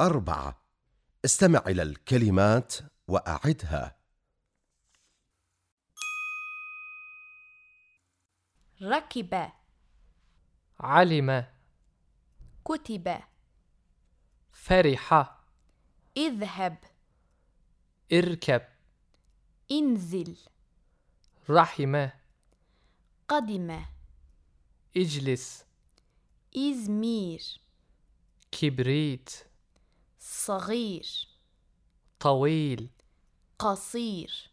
أربعة. استمع إلى الكلمات وأعدها. ركب. علم. كتب. فرح. اذهب. اركب. انزل. رحم. قدم. اجلس. إزمير. كبريت. صغير طويل قصير.